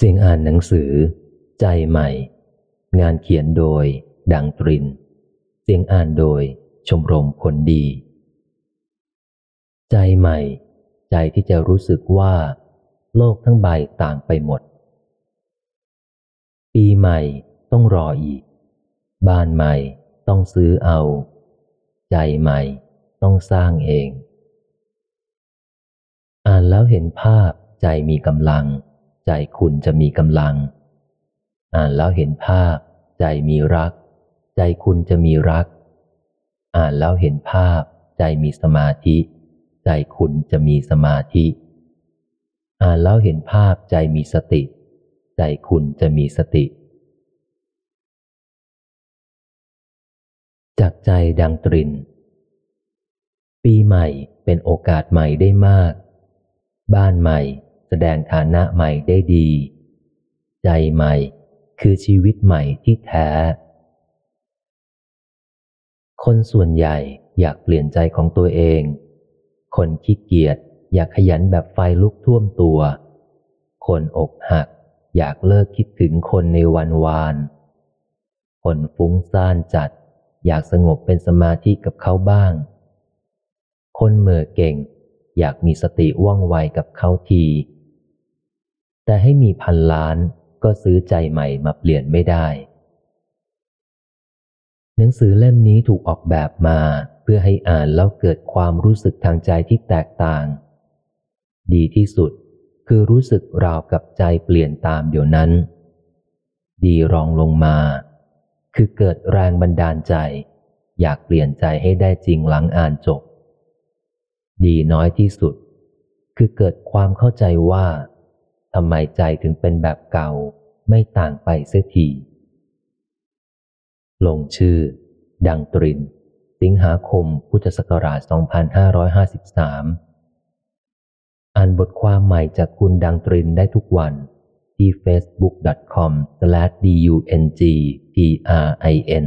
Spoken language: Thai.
เสียงอ่านหนังสือ ใจใหม่ งานเขียนโดย ดังตริน เสียงอ่านโดย ชมรมผลดี ใจใหม่ ใจที่จะรู้สึกว่า โลกทั้งใบต่างไปหมด ปีใหม่ต้องรออีก บ้านใหม่ต้องซื้อเอา ใจใหม่ต้องสร้างเอง อ่านแล้วเห็นภาพใจมีกำลัง ใจคุณจะมีกำลัง อ่านแล้วเห็นภาพ ใจมีรัก ใจคุณจะมีรัก อ่านแล้วเห็นภาพ ใจมีสมาธิ ใจคุณจะมีสมาธิ อ่านแล้วเห็นภาพใจมีสติ ใจคุณจะมีสติ จากใจดังตริน ปีใหม่เป็นโอกาสใหม่ได้มาก บ้านใหม่ แสดงฐานะใหม่ได้ดี ใจใหม่คือชีวิตใหม่ที่แท้ คนส่วนใหญ่อยากเปลี่ยนใจของตัวเอง คนขี้เกียจอยากขยันแบบไฟลุกท่วมตัว คนอกหัก อยากเลิกคิดถึงคนในวันวาน คนฟุ้งซ่านจัด อยากสงบเป็นสมาธิกับเขาบ้าง คนเมื่อเก่ง อยากมีสติว่องไวกับเขาที แต่ให้มีพันล้านก็ซื้อใจใหม่มาเปลี่ยนไม่ได้ หนังสือเล่มนี้ถูกออกแบบมาเพื่อให้อ่านแล้วเกิดความรู้สึกทางใจที่แตกต่าง ดีที่สุดคือรู้สึกราวกับใจเปลี่ยนตามเดี๋ยวนั้น ดีรองลงมา คือเกิดแรงบันดาลใจ อยากเปลี่ยนใจให้ได้จริงหลังอ่านจบ ดีน้อยที่สุด คือเกิดความเข้าใจว่าำไมใจถึงเป็นแบบเก่าไม่ต่างไปเสียทีลงชื่อ ดังตริน สิงหาคมพุทธศักราช 2553 อ่านบทความใหม่จากคุณดังตรินได้ทุกวัน ที่ facebook.com/dungtrin